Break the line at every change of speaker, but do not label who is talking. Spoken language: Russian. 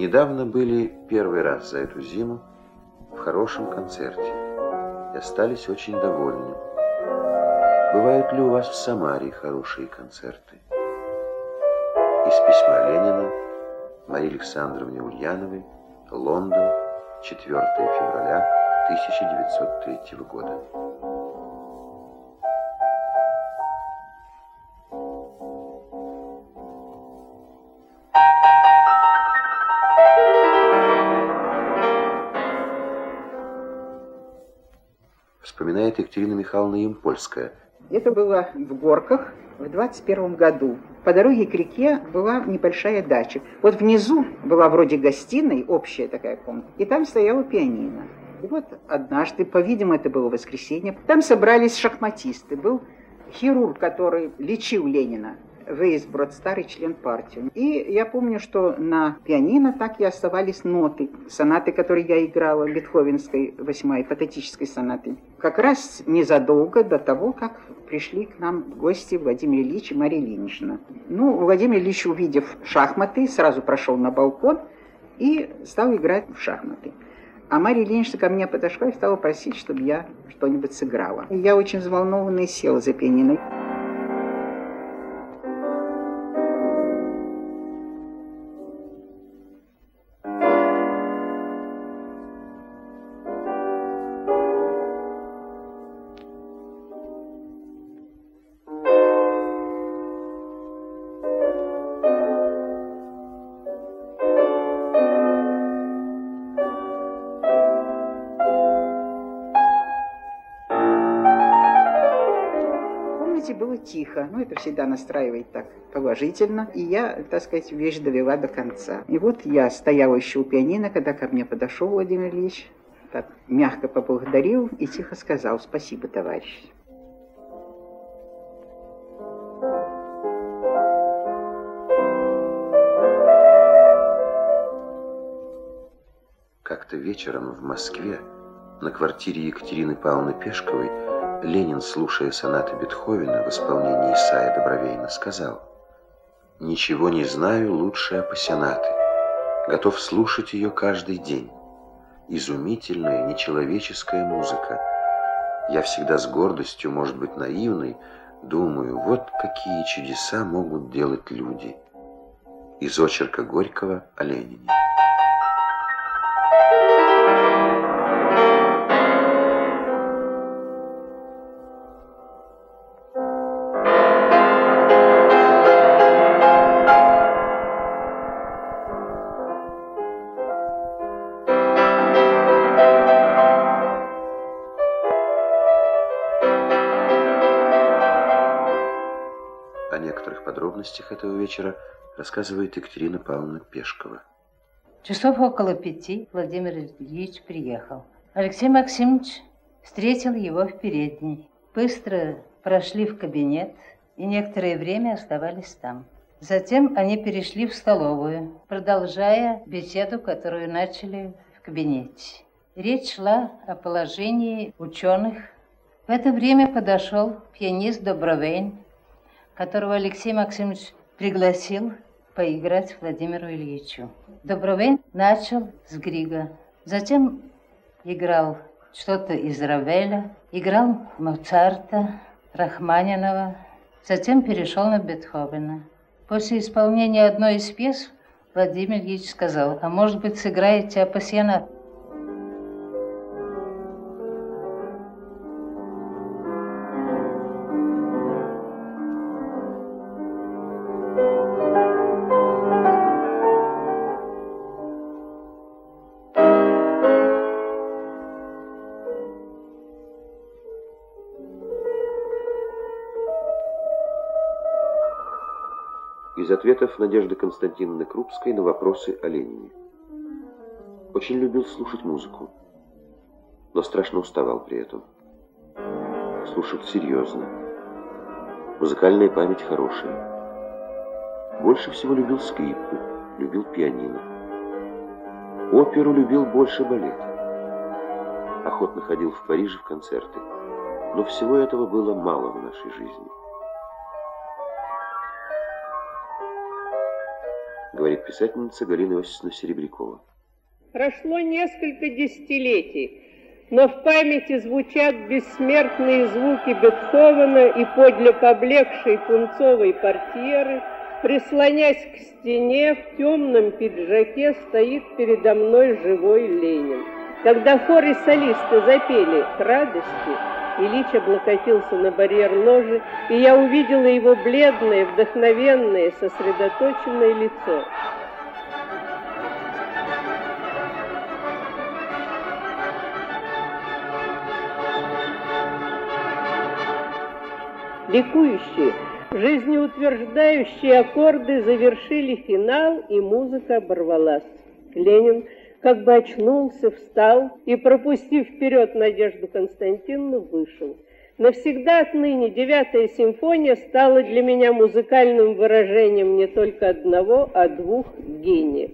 Недавно были первый раз за эту зиму в хорошем концерте и остались очень довольны. Бывают ли у вас в Самаре хорошие концерты? Из письма Ленина Марии Александровне Ульяновой, Лондон, 4 февраля 1903 года. Вспоминает Екатерина Михайловна Ямпольская.
Это было в Горках в 21 году. По дороге к реке была небольшая дача. Вот внизу была вроде гостиной, общая такая комната, и там стояла пианино. И вот однажды, по-видимому, это было воскресенье, там собрались шахматисты. Был хирург, который лечил Ленина. Вейсброд, старый член партии. И я помню, что на пианино так и оставались ноты, сонаты, которые я играла, Бетховенской восьмой патетической сонаты. Как раз незадолго до того, как пришли к нам гости Владимир Ильич и Мария Ильинична. Ну, Владимир Ильич, увидев шахматы, сразу прошел на балкон и стал играть в шахматы. А Мария Ильинична ко мне подошла и стала просить, чтобы я что-нибудь сыграла. Я очень взволнованно села за пианино. Тихо. Ну, это всегда настраивает так положительно. И я, так сказать, вещь довела до конца. И вот я стояла еще у пианино, когда ко мне подошел Владимир Ильич, так мягко поблагодарил и тихо сказал «Спасибо, товарищ».
Как-то вечером в Москве на квартире Екатерины Павловны Пешковой Ленин, слушая сонаты Бетховена в исполнении Исаия Добровейна, сказал «Ничего не знаю лучше апассионаты. Готов слушать ее каждый день. Изумительная, нечеловеческая музыка. Я всегда с гордостью, может быть, наивной, думаю, вот какие чудеса могут делать люди». Из очерка Горького о Ленине. Подробностях этого вечера рассказывает Екатерина Павловна Пешкова.
Часов около пяти Владимир Ильич приехал. Алексей Максимович встретил его в передней. Быстро прошли в кабинет и некоторое время оставались там. Затем они перешли в столовую, продолжая беседу, которую начали в кабинете. Речь шла о положении ученых. В это время подошел пианист Добровейн которого Алексей Максимович пригласил поиграть Владимиру Ильичу. Добровейн начал с Грига, затем играл что-то из Равеля, играл Моцарта, Рахманинова, затем перешел на Бетховена. После исполнения одной из пьес Владимир Ильич сказал, а может быть сыграете апассионат?
Из ответов Надежды Константиновны Крупской на вопросы о Ленине. Очень любил слушать музыку, но страшно уставал при этом. Слушал серьезно. Музыкальная память хорошая. Больше всего любил скрипку, любил пианино. Оперу любил больше балета. Охотно ходил в Париже в концерты. Но всего этого было мало в нашей жизни. Говорит писательница Галина Иосифовна Серебрякова.
Прошло несколько десятилетий, но в памяти звучат бессмертные звуки Бетховена и подле поблекшей пунцовой портьеры, прислонясь к стене, в темном пиджаке стоит передо мной живой Ленин. Когда хор и солисты запели к радости, Ильич облокотился на барьер ложи, и я увидела его бледное, вдохновенное, сосредоточенное лицо. Ликующие, жизнеутверждающие аккорды завершили финал, и музыка оборвалась. Ленин как бы очнулся, встал и, пропустив вперед Надежду Константиновну, вышел. Навсегда отныне девятая симфония стала для меня музыкальным выражением не только одного, а двух гениев.